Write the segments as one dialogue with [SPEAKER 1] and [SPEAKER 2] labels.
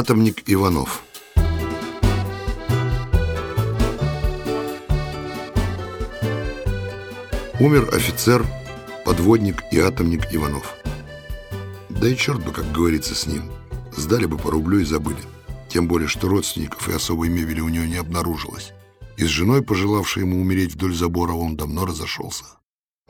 [SPEAKER 1] Атомник Иванов Умер офицер, подводник и атомник Иванов. Да и черт бы, как говорится, с ним. Сдали бы по рублю и забыли. Тем более, что родственников и особой мебели у него не обнаружилось. И с женой, пожелавшей ему умереть вдоль забора, он давно разошелся.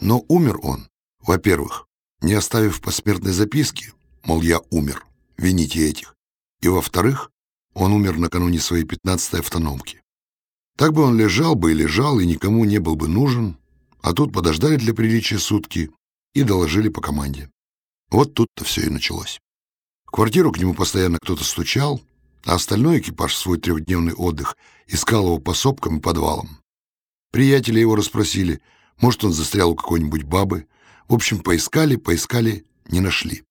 [SPEAKER 1] Но умер он, во-первых, не оставив посмертной записки, мол, я умер, вините этих. И, во-вторых, он умер накануне своей пятнадцатой автономки. Так бы он лежал бы и лежал, и никому не был бы нужен, а тут подождали для приличия сутки и доложили по команде. Вот тут-то все и началось. В квартиру к нему постоянно кто-то стучал, а остальной экипаж в свой трехдневный отдых искал его по сопкам и подвалам. Приятели его расспросили, может, он застрял у какой-нибудь бабы. В общем, поискали, поискали, не нашли.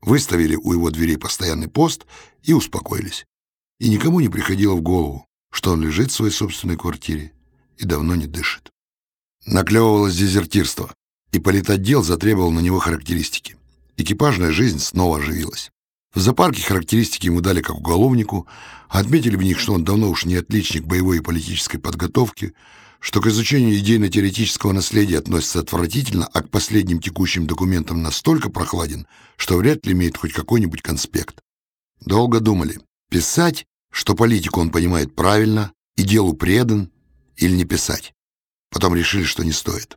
[SPEAKER 1] Выставили у его дверей постоянный пост и успокоились. И никому не приходило в голову, что он лежит в своей собственной квартире и давно не дышит. Наклевывалось дезертирство, и политотдел затребовал на него характеристики. Экипажная жизнь снова оживилась. В зоопарке характеристики ему дали как уголовнику, отметили в них, что он давно уж не отличник боевой и политической подготовки, что к изучению идейно-теоретического наследия относится отвратительно, а к последним текущим документам настолько прохладен, что вряд ли имеет хоть какой-нибудь конспект. Долго думали, писать, что политику он понимает правильно и делу предан, или не писать. Потом решили, что не стоит.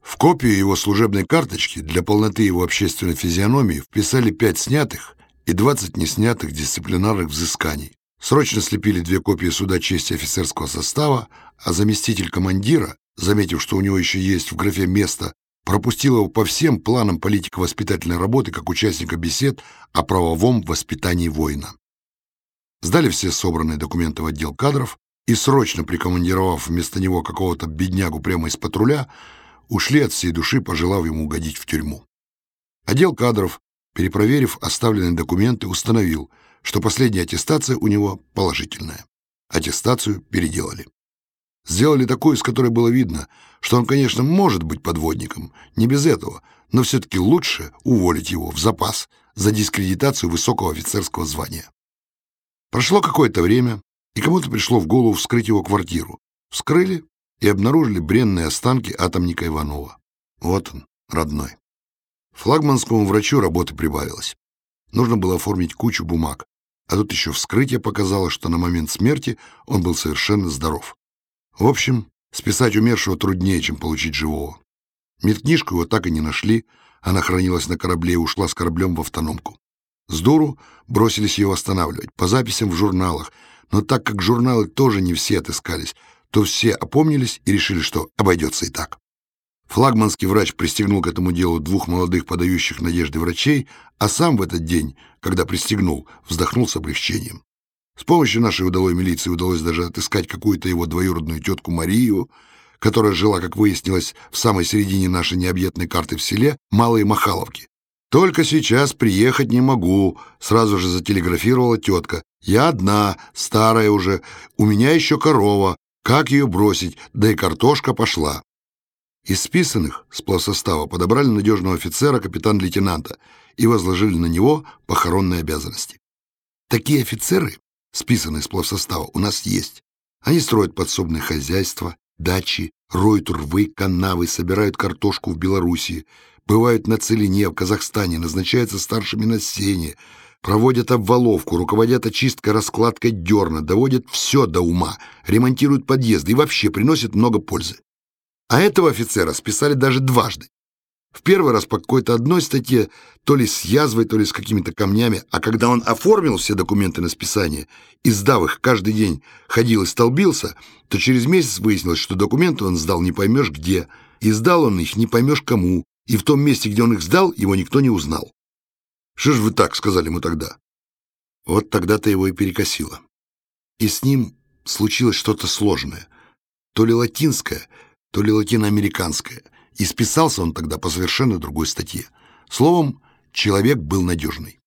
[SPEAKER 1] В копию его служебной карточки для полноты его общественной физиономии вписали пять снятых и 20 неснятых дисциплинарных взысканий. Срочно слепили две копии суда чести офицерского состава, а заместитель командира, заметив, что у него еще есть в графе место, пропустил его по всем планам политико-воспитательной работы как участника бесед о правовом воспитании воина. Сдали все собранные документы в отдел кадров, и, срочно прикомандировав вместо него какого-то беднягу прямо из патруля, ушли от всей души, пожелав ему угодить в тюрьму. Отдел кадров, перепроверив оставленные документы, установил, что последняя аттестация у него положительная. Аттестацию переделали. Сделали такую, из которой было видно, что он, конечно, может быть подводником, не без этого, но все-таки лучше уволить его в запас за дискредитацию высокого офицерского звания. Прошло какое-то время, и кому-то пришло в голову вскрыть его квартиру. Вскрыли и обнаружили бренные останки атомника Иванова. Вот он, родной. Флагманскому врачу работы прибавилось. Нужно было оформить кучу бумаг, а тут еще вскрытие показало, что на момент смерти он был совершенно здоров. В общем, списать умершего труднее, чем получить живого. Медкнижку его так и не нашли, она хранилась на корабле и ушла с кораблем в автономку. С дуру бросились ее восстанавливать, по записям в журналах, но так как журналы тоже не все отыскались, то все опомнились и решили, что обойдется и так. Флагманский врач пристегнул к этому делу двух молодых подающих надежды врачей, а сам в этот день, когда пристегнул, вздохнул с облегчением. С помощью нашей удалой милиции удалось даже отыскать какую-то его двоюродную тетку Марию, которая жила, как выяснилось, в самой середине нашей необъятной карты в селе Малой Махаловки. «Только сейчас приехать не могу», — сразу же зателеграфировала тетка. «Я одна, старая уже, у меня еще корова. Как ее бросить? Да и картошка пошла». Из списанных с плавсостава подобрали надежного офицера, капитан-лейтенанта, и возложили на него похоронные обязанности. Такие офицеры, списанные с плавсостава, у нас есть. Они строят подсобные хозяйства, дачи, роют рвы, канавы, собирают картошку в Белоруссии, бывают на Целине, в Казахстане, назначаются старшими на сене, проводят обваловку, руководят очисткой, раскладкой дерна, доводят все до ума, ремонтируют подъезды и вообще приносят много пользы. А этого офицера списали даже дважды. В первый раз по какой-то одной статье, то ли с язвой, то ли с какими-то камнями, а когда он оформил все документы на списание и, сдав их, каждый день ходил и столбился, то через месяц выяснилось, что документы он сдал не поймешь где, и сдал он их не поймешь кому, и в том месте, где он их сдал, его никто не узнал. Что ж вы так сказали ему тогда? Вот тогда-то его и перекосило. И с ним случилось что-то сложное. То ли латинское, то ли латиноамериканское. И списался он тогда по совершенно другой статье. Словом, человек был надежный.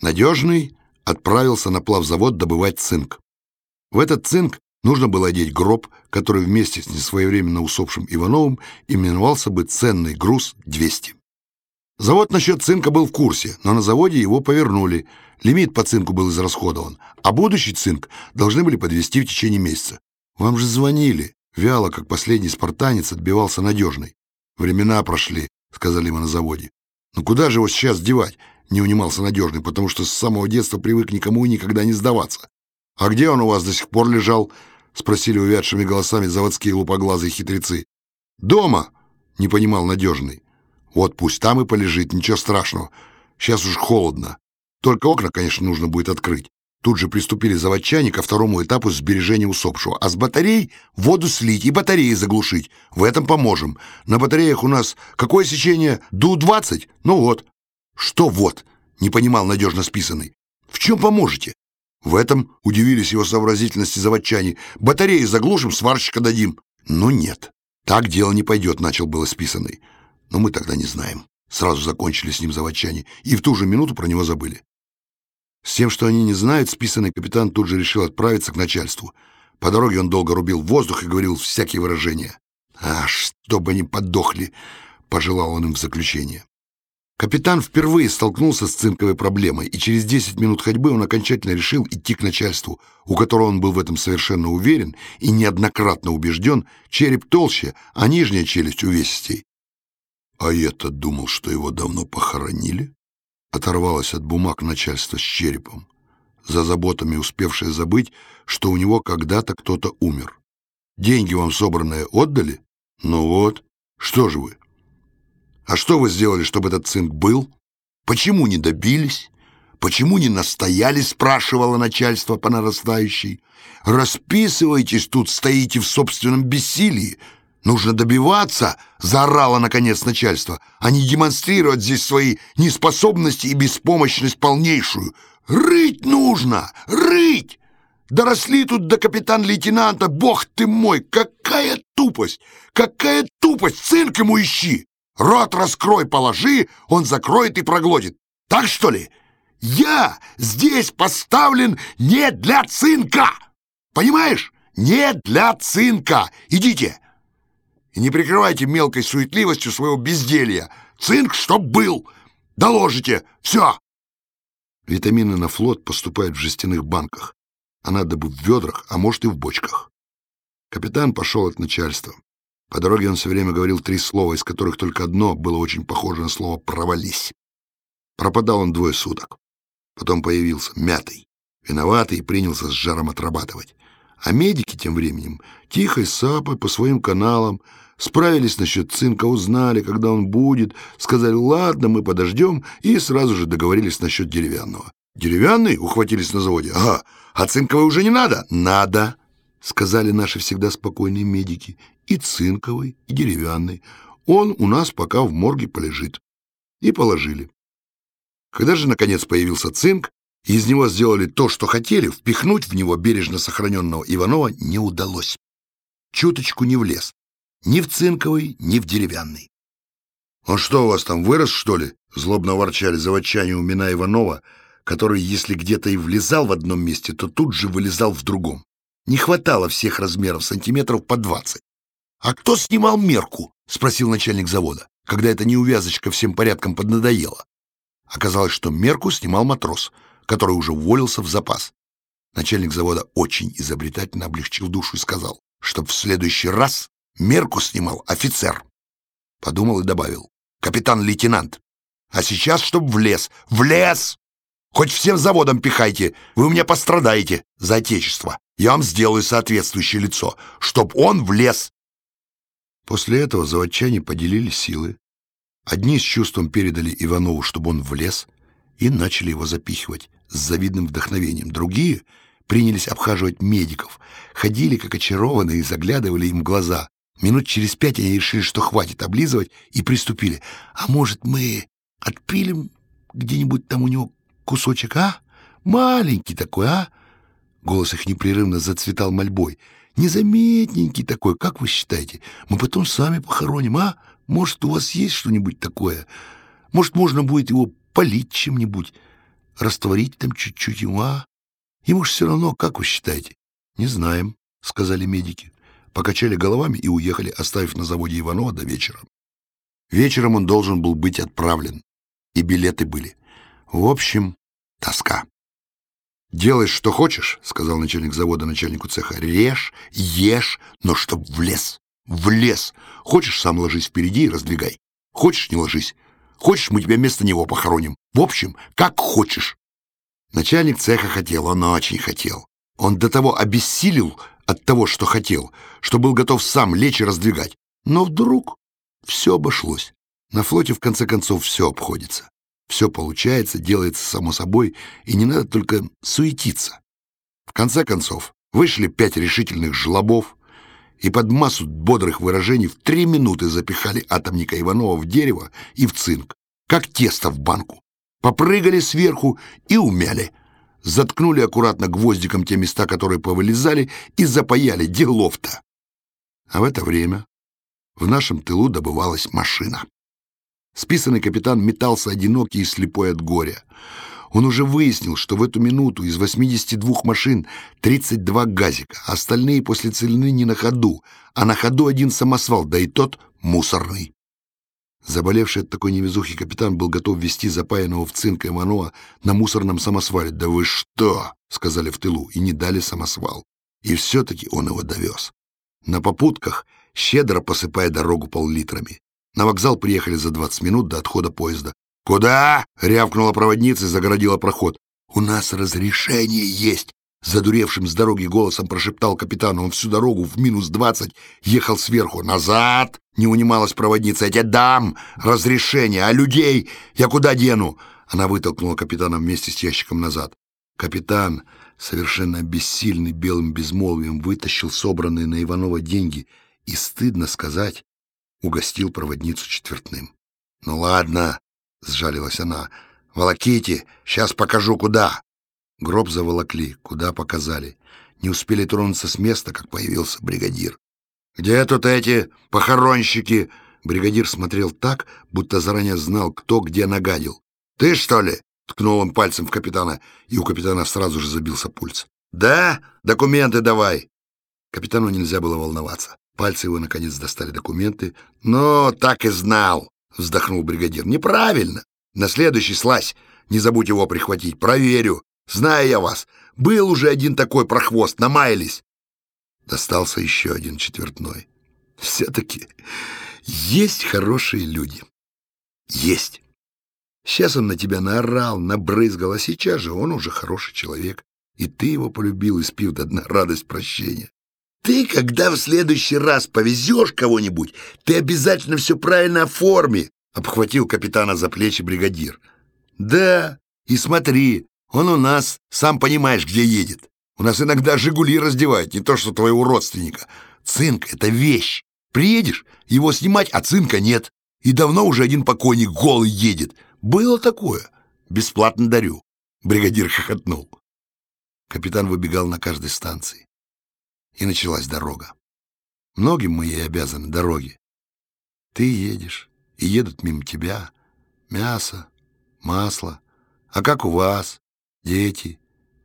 [SPEAKER 1] Надежный отправился на плавзавод добывать цинк. В этот цинк нужно было одеть гроб, который вместе с несвоевременно усопшим Ивановым именовался бы «Ценный груз-200». Завод насчет цинка был в курсе, но на заводе его повернули. Лимит по цинку был израсходован, а будущий цинк должны были подвести в течение месяца. Вам же звонили. Вяло, как последний спартанец, отбивался надежный. Времена прошли, сказали мы на заводе. Но куда же его сейчас девать? Не унимался надежный, потому что с самого детства привык никому и никогда не сдаваться. А где он у вас до сих пор лежал? Спросили увядшими голосами заводские лупоглазые хитрецы. Дома, не понимал надежный. Вот пусть там и полежит, ничего страшного. Сейчас уж холодно. Только окна, конечно, нужно будет открыть. Тут же приступили заводчане ко второму этапу сбережения усопшего. А с батарей воду слить и батареи заглушить. В этом поможем. На батареях у нас какое сечение? ДУ-20? Ну вот. Что вот? Не понимал надежно списанный. В чем поможете? В этом удивились его сообразительности заводчане. Батареи заглушим, сварщика дадим. Ну нет. Так дело не пойдет, начал было списанный. Но мы тогда не знаем. Сразу закончили с ним заводчане. И в ту же минуту про него забыли. С тем, что они не знают, списанный капитан тут же решил отправиться к начальству. По дороге он долго рубил воздух и говорил всякие выражения. «А, чтобы они подохли!» — пожелал он им в заключение. Капитан впервые столкнулся с цинковой проблемой, и через 10 минут ходьбы он окончательно решил идти к начальству, у которого он был в этом совершенно уверен и неоднократно убежден, череп толще, а нижняя челюсть увесистей. А я-то думал, что его давно похоронили оторвалась от бумаг начальства с черепом, за заботами успевшая забыть, что у него когда-то кто-то умер. Деньги вам собранные отдали? Ну вот, что же вы? А что вы сделали, чтобы этот цинк был? Почему не добились? Почему не настояли, спрашивало начальство по нарастающей. Расписывайтесь тут, стоите в собственном бессилии. Нужно добиваться, заорало наконец начальство, а не демонстрировать здесь свои неспособности и беспомощность полнейшую. Рыть нужно, рыть! Доросли тут до капитан-лейтенанта, бог ты мой, какая тупость, какая тупость, цинк ему ищи! Рот раскрой, положи, он закроет и проглотит. Так что ли? Я здесь поставлен не для цинка! Понимаешь? Не для цинка! Идите! И не прикрывайте мелкой суетливостью своего безделья. Цинк, чтоб был! Доложите! Все!» Витамины на флот поступают в жестяных банках, а надо бы в ведрах, а может и в бочках. Капитан пошел от начальства. По дороге он все время говорил три слова, из которых только одно было очень похоже на слово «провались». Пропадал он двое суток. Потом появился мятый, виноватый и принялся с жаром отрабатывать. А медики тем временем тихой сапой по своим каналам Справились насчет цинка, узнали, когда он будет, сказали, ладно, мы подождем, и сразу же договорились насчет деревянного. Деревянный? Ухватились на заводе. Ага, а цинковый уже не надо? Надо, сказали наши всегда спокойные медики. И цинковый, и деревянный. Он у нас пока в морге полежит. И положили. Когда же, наконец, появился цинк, и из него сделали то, что хотели, впихнуть в него бережно сохраненного Иванова не удалось. Чуточку не влез. Ни в цинковый, ни в деревянный. «Он что, у вас там вырос, что ли?» — злобно ворчали заводчане у Мина Иванова, который, если где-то и влезал в одном месте, то тут же вылезал в другом. Не хватало всех размеров сантиметров по двадцать. «А кто снимал мерку?» — спросил начальник завода, когда эта неувязочка всем порядком поднадоела. Оказалось, что мерку снимал матрос, который уже уволился в запас. Начальник завода очень изобретательно облегчил душу и сказал, что в следующий раз Мерку снимал офицер. Подумал и добавил. Капитан-лейтенант. А сейчас, чтоб в лес. В лес! Хоть всем заводом пихайте, вы у меня пострадаете за отечество. Я вам сделаю соответствующее лицо, чтоб он влез. После этого заводчане поделили силы. Одни с чувством передали Иванову, чтобы он влез, и начали его запихивать с завидным вдохновением. Другие принялись обхаживать медиков, ходили как очарованные и заглядывали им в глаза. Минут через пять они решили, что хватит облизывать, и приступили. «А может, мы отпилим где-нибудь там у него кусочек, а? Маленький такой, а?» Голос их непрерывно зацветал мольбой. «Незаметненький такой, как вы считаете? Мы потом сами похороним, а? Может, у вас есть что-нибудь такое? Может, можно будет его полить чем-нибудь, растворить там чуть-чуть ему, а? Ему же все равно, как вы считаете?» «Не знаем», — сказали медики покачали головами и уехали, оставив на заводе Иванова до вечера. Вечером он должен был быть отправлен. и билеты были. В общем, тоска. «Делай, что хочешь», — сказал начальник завода начальнику цеха. «Режь, ешь, но чтоб в лес, в лес. Хочешь, сам ложись впереди и раздвигай. Хочешь, не ложись. Хочешь, мы тебя вместо него похороним. В общем, как хочешь». Начальник цеха хотел, он очень хотел. Он до того обессилел от того, что хотел, что был готов сам лечь и раздвигать. Но вдруг все обошлось. На флоте, в конце концов, все обходится. Все получается, делается само собой, и не надо только суетиться. В конце концов, вышли пять решительных жлобов и под массу бодрых выражений в три минуты запихали атомника Иванова в дерево и в цинк, как тесто в банку. Попрыгали сверху и умяли. Заткнули аккуратно гвоздиком те места, которые повылезали, и запаяли делов-то. А в это время в нашем тылу добывалась машина. Списанный капитан метался одинокий и слепой от горя. Он уже выяснил, что в эту минуту из 82 машин 32 газика, а остальные после целины не на ходу, а на ходу один самосвал, да и тот мусорный. Заболевший от такой невезухи капитан был готов вести запаянного в цинк Иванова на мусорном самосвале. «Да вы что?» — сказали в тылу, и не дали самосвал. И все-таки он его довез. На попутках, щедро посыпая дорогу пол-литрами. На вокзал приехали за 20 минут до отхода поезда. «Куда?» — рявкнула проводница и загородила проход. «У нас разрешение есть!» Задуревшим с дороги голосом прошептал капитан. Он всю дорогу в минус двадцать ехал сверху. «Назад!» — не унималась проводница. «Я тебе дам разрешение, а людей я куда дену?» Она вытолкнула капитана вместе с ящиком назад. Капитан, совершенно бессильный белым безмолвием, вытащил собранные на Иванова деньги и, стыдно сказать, угостил проводницу четвертным. «Ну ладно», — сжалилась она, — «волоките, сейчас покажу, куда». Гроб заволокли, куда показали. Не успели тронуться с места, как появился бригадир. «Где тут эти похоронщики?» Бригадир смотрел так, будто заранее знал, кто где нагадил. «Ты, что ли?» — ткнул он пальцем в капитана, и у капитана сразу же забился пульс. «Да? Документы давай!» Капитану нельзя было волноваться. Пальцы его, наконец, достали документы. «Ну, так и знал!» — вздохнул бригадир. «Неправильно! На следующий слазь! Не забудь его прихватить! Проверю! Знаю я вас! Был уже один такой прохвост, намаялись!» Достался еще один четвертной. «Все-таки есть хорошие люди. Есть. Сейчас он на тебя наорал, набрызгал, а сейчас же он уже хороший человек. И ты его полюбил, испив до дна радость прощения. Ты, когда в следующий раз повезешь кого-нибудь, ты обязательно все правильно оформи, — обхватил капитана за плечи бригадир. Да, и смотри, он у нас, сам понимаешь, где едет. У нас иногда «Жигули» раздевают, не то что твоего родственника. Цинк — это вещь. Приедешь, его снимать, а цинка нет. И давно уже один покойник голый едет. Было такое. Бесплатно дарю. Бригадир хохотнул. Капитан выбегал на каждой станции и началась дорога. Многим мы ей обязаны дороги. Ты едешь, и едут мимо тебя мясо, масло. А как у вас? Дети,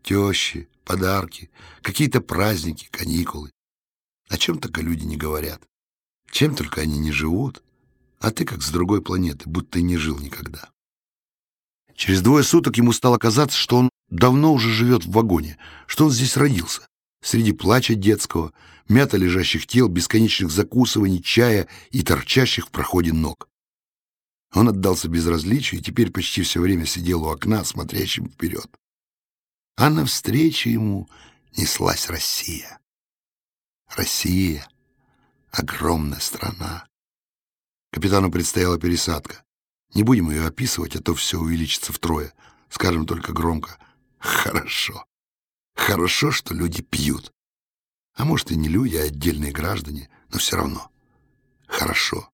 [SPEAKER 1] тещи, подарки, какие-то праздники, каникулы. О чем только люди не говорят. Чем только они не живут, а ты как с другой планеты, будто не жил никогда. Через двое суток ему стало казаться, что он давно уже живет в вагоне, что он здесь родился среди плача детского, мята лежащих тел, бесконечных закусываний, чая и торчащих в проходе ног. Он отдался безразличию и теперь почти все время сидел у окна, смотрящим вперед. А навстречу ему неслась Россия. Россия — огромная страна. Капитану предстояла пересадка. Не будем ее описывать, а то все увеличится втрое. Скажем только громко «Хорошо». Хорошо, что люди пьют. А может, и не люди, а отдельные граждане, но все равно. Хорошо.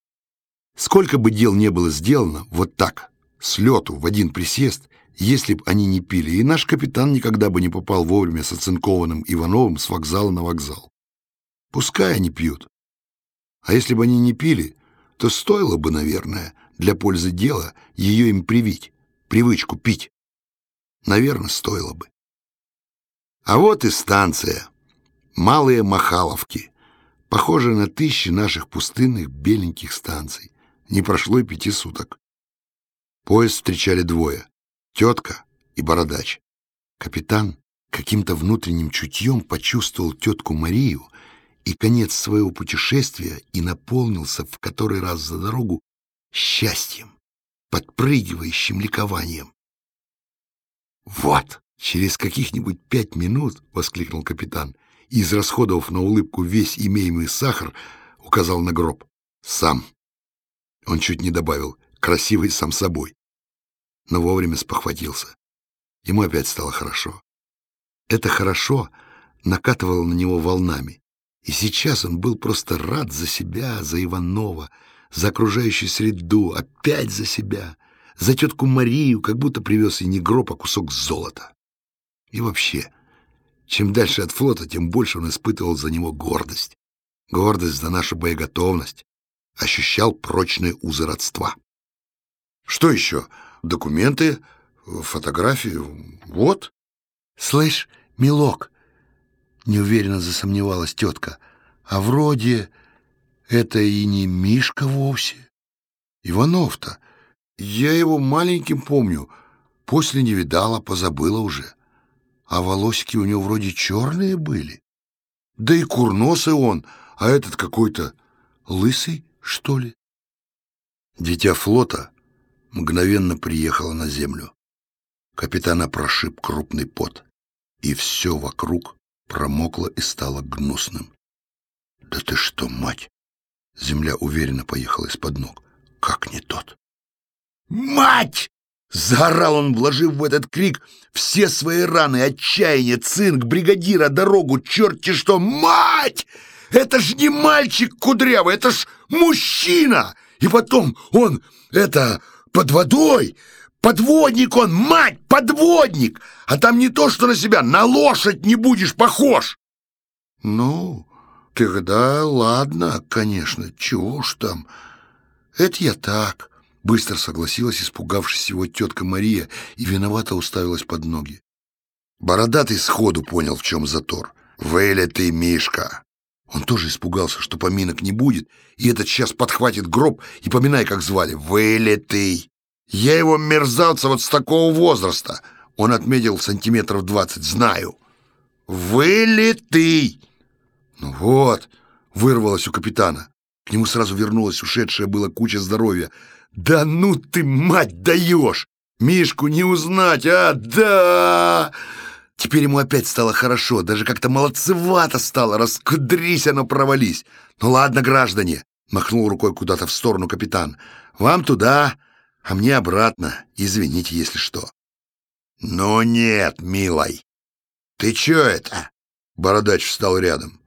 [SPEAKER 1] Сколько бы дел не было сделано, вот так, с лету, в один присест, если бы они не пили, и наш капитан никогда бы не попал вовремя с оцинкованным Ивановым с вокзала на вокзал. Пускай они пьют. А если бы они не пили, то стоило бы, наверное, для пользы дела ее им привить, привычку пить. Наверное, стоило бы. А вот и станция. Малые Махаловки. Похожая на тысячи наших пустынных беленьких станций. Не прошло и пяти суток. Поезд встречали двое — тетка и бородач. Капитан каким-то внутренним чутьем почувствовал тетку Марию и конец своего путешествия и наполнился в который раз за дорогу счастьем, подпрыгивающим ликованием. «Вот, через каких-нибудь пять минут, — воскликнул капитан, и, израсходовав на улыбку весь имеемый сахар, указал на гроб. Сам. Он чуть не добавил, красивый сам собой. Но вовремя спохватился. Ему опять стало хорошо. Это хорошо накатывало на него волнами. И сейчас он был просто рад за себя, за Иванова, за окружающую среду, опять за себя, за тетку Марию, как будто привез и не гроб, а кусок золота. И вообще, чем дальше от флота, тем больше он испытывал за него гордость. Гордость за нашу боеготовность. Ощущал прочные узы родства. Что еще? Документы, фотографии. Вот. Слышь, милок, неуверенно засомневалась тетка, а вроде это и не Мишка вовсе. Иванов-то. Я его маленьким помню. После не видала, позабыла уже. А волосики у него вроде черные были. Да и курносый он, а этот какой-то лысый, что ли? Дитя флота мгновенно приехало на землю. Капитана прошиб крупный пот, и все вокруг промокло и стало гнусным. «Да ты что, мать!» Земля уверенно поехала из-под ног. «Как не тот?» «Мать!» Заорал он, вложив в этот крик все свои раны, отчаяние, цинк, бригадира, дорогу, черти что! Мать! Это ж не мальчик кудрявый, это ж мужчина! И потом он, это, под водой, подводник он, мать, подводник! А там не то, что на себя, на лошадь не будешь похож! Ну, тогда ладно, конечно, чего уж там. Это я так. Быстро согласилась, испугавшись его тетка Мария, и виновато уставилась под ноги. Бородатый сходу понял, в чем затор. «Вылитый Мишка!» Он тоже испугался, что поминок не будет, и этот сейчас подхватит гроб и поминай, как звали. «Вылитый!» «Я его мерзавца вот с такого возраста!» Он отметил сантиметров двадцать. «Знаю!» «Вылитый!» «Ну вот!» — вырвалось у капитана. К нему сразу вернулась ушедшая была куча здоровья. «Да ну ты, мать, даешь! Мишку не узнать, а? Да!» Теперь ему опять стало хорошо, даже как-то молодцевато стало, раскудрись оно провались. «Ну ладно, граждане!» — махнул рукой куда-то в сторону капитан. «Вам туда, а мне обратно. Извините, если что». «Ну нет, милой. Ты чё это?» Бородач встал рядом.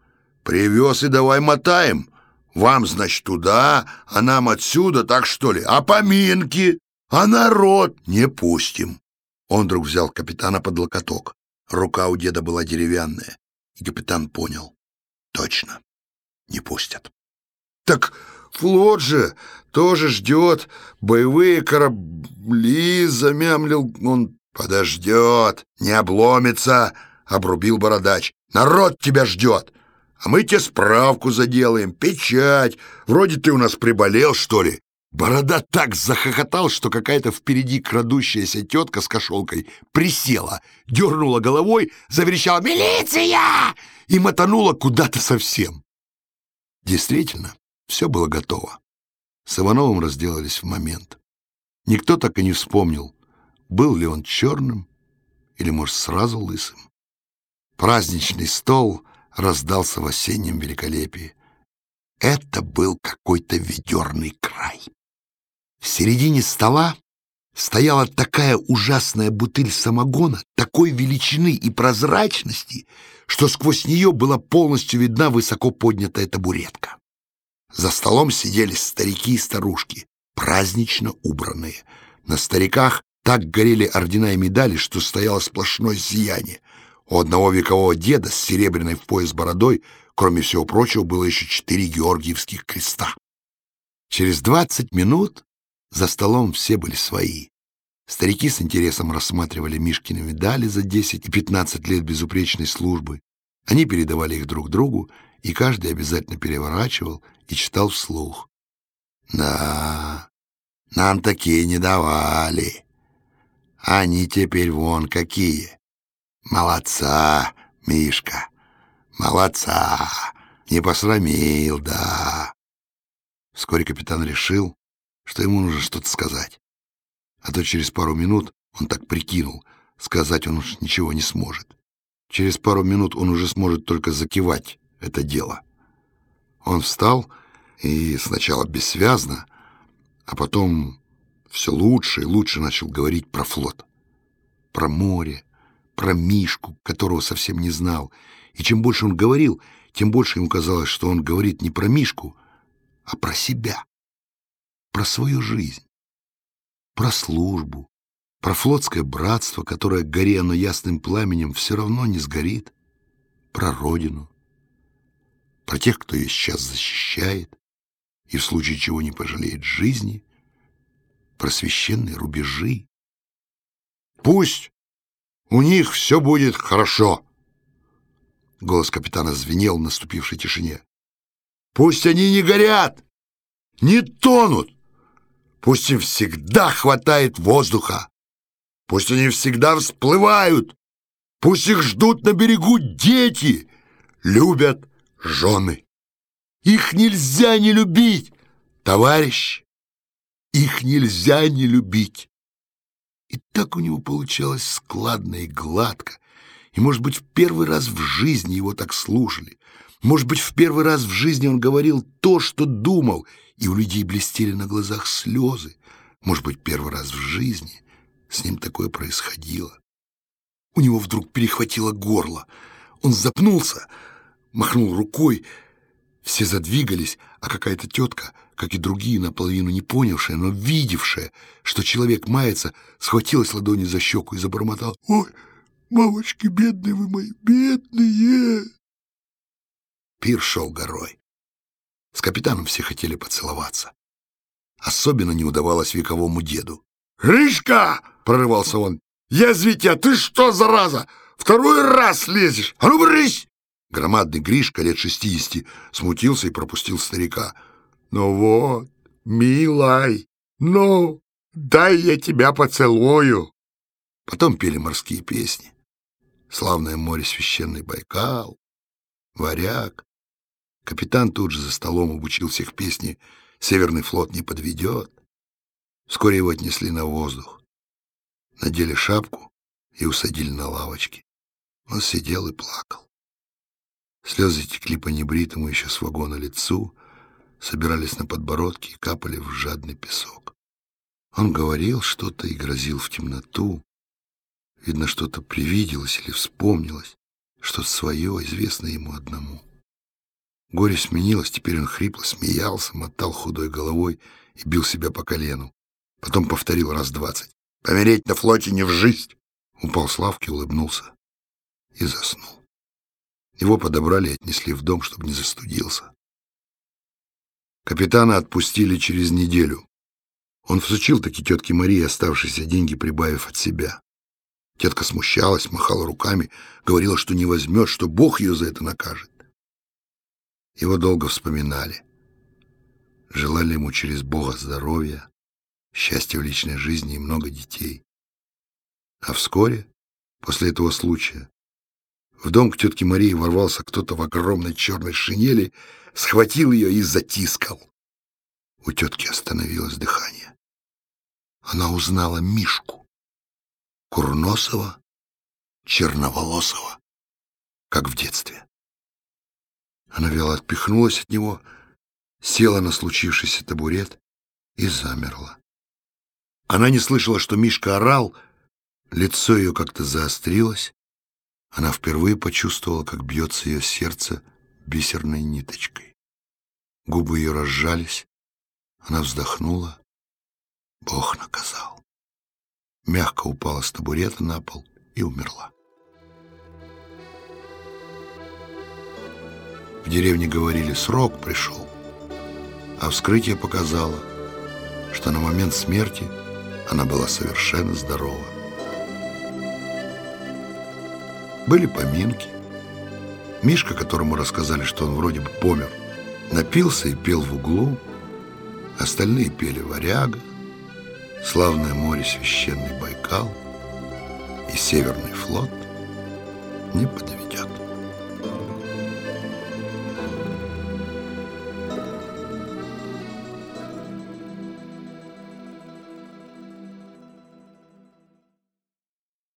[SPEAKER 1] «Привез и давай мотаем. Вам, значит, туда, а нам отсюда, так что ли? А поминки? А народ не пустим. Он вдруг взял капитана под локоток. Рука у деда была деревянная. И капитан понял. Точно, не пустят. Так флот же тоже ждет. Боевые корабли, замямлил он. Подождет, не обломится, обрубил бородач. Народ тебя ждет. А мы тебе справку заделаем, печать. Вроде ты у нас приболел, что ли?» Борода так захохотал, что какая-то впереди крадущаяся тетка с кошелкой присела, дернула головой, заверещала «Милиция!» и мотанула куда-то совсем. Действительно, все было готово. С Ивановым разделались в момент. Никто так и не вспомнил, был ли он черным или, может, сразу лысым. Праздничный стол раздался в осеннем великолепии. Это был какой-то ведерный край. В середине стола стояла такая ужасная бутыль самогона, такой величины и прозрачности, что сквозь нее была полностью видна высоко поднятая табуретка. За столом сидели старики и старушки, празднично убранные. На стариках так горели ордена и медали, что стояло сплошное сияние. У одного векового деда с серебряной в пояс бородой, кроме всего прочего, было еще четыре георгиевских креста. Через двадцать минут за столом все были свои. Старики с интересом рассматривали Мишкины медали за десять и пятнадцать лет безупречной службы. Они передавали их друг другу, и каждый обязательно переворачивал и читал вслух. Да, Нам такие не давали. Они теперь вон какие. Молодца, Мишка, молодца. Не посрамил, да. Вскоре капитан решил, что ему нужно что-то сказать. А то через пару минут он так прикинул, сказать он уж ничего не сможет. Через пару минут он уже сможет только закивать это дело. Он встал и сначала бессвязно, а потом все лучше и лучше начал говорить про флот, про море, про Мишку, которого совсем не знал. И чем больше он говорил, тем больше ему казалось, что он говорит не про Мишку, а про себя, про свою жизнь, про службу, про флотское братство, которое, горе оно ясным пламенем, все равно не сгорит, про родину, про тех, кто ее сейчас защищает и в случае чего не пожалеет жизни, про священные рубежи. Пусть у них все будет хорошо. Голос капитана звенел в наступившей тишине. Пусть они не горят, не тонут. Пусть им всегда хватает воздуха. Пусть они всегда всплывают. Пусть их ждут на берегу дети, любят жены. Их нельзя не любить, товарищ. Их нельзя не любить. И так у него получалось складно и гладко. И, может быть, в первый раз в жизни его так слушали. Может быть, в первый раз в жизни он говорил то, что думал, и у людей блестели на глазах слезы. Может быть, первый раз в жизни с ним такое происходило. У него вдруг перехватило горло. Он запнулся, махнул рукой. Все задвигались, а какая-то тетка, как и другие, наполовину не понявшая, но видевшая, что человек мается, схватилась ладонью за щеку и забормотала. «Ой, мамочки, бедные вы мои, бедные!» Пир шел горой. С капитаном все хотели поцеловаться. Особенно не удавалось вековому деду. «Гришка!» — прорывался он. «Язвить а ты что, зараза? Второй раз лезешь! А ну, брысь!» Громадный Гришка лет шестидесяти смутился и пропустил старика. «Ну вот, милай, ну, дай я тебя поцелую!» Потом пели морские песни. Славное море священный Байкал, варяг. Капитан тут же за столом обучил всех песни «Северный флот не подведет». Вскоре его отнесли на воздух. Надели шапку и усадили на лавочке. Он сидел и плакал. Слезы текли по небритому еще с вагона лицу, собирались на подбородке и капали в жадный песок. Он говорил что-то и грозил в темноту. Видно, что-то привиделось или вспомнилось, что-то свое, известное ему одному. Горе сменилось, теперь он хрипло смеялся, мотал худой головой и бил себя по колену. Потом повторил раз двадцать. «Помереть на флоте не в жизнь!» Упал с лавки, улыбнулся и заснул. Его подобрали и отнесли в дом, чтобы не застудился. Капитана отпустили через неделю. Он всучил таки тетке Марии оставшиеся деньги, прибавив от себя. Тетка смущалась, махала руками, говорила, что не возьмет, что Бог ее за это накажет. Его долго вспоминали. Желали ему через Бога здоровья, счастья в личной жизни и много детей. А вскоре, после этого случая, в дом к тетке Марии ворвался кто-то в огромной черной шинели, схватил ее и затискал. У тетки остановилось дыхание. Она узнала Мишку, Курносова, черноволосого, как в детстве. Она вяло отпихнулась от него, села на случившийся табурет и замерла. Она не слышала, что Мишка орал, лицо ее как-то заострилось, она впервые почувствовала, как бьется ее сердце бисерной ниточкой. Губы ее разжались, она вздохнула. Бог наказал. Мягко упала с табурета на пол и умерла. В деревне говорили, срок пришел, а вскрытие показало, что на момент смерти она была совершенно здорова. Были поминки. Мишка, которому рассказали, что он вроде бы помер, напился и пел в углу. Остальные пели «Варяга», славное море священный Байкал и Северный флот не подведут.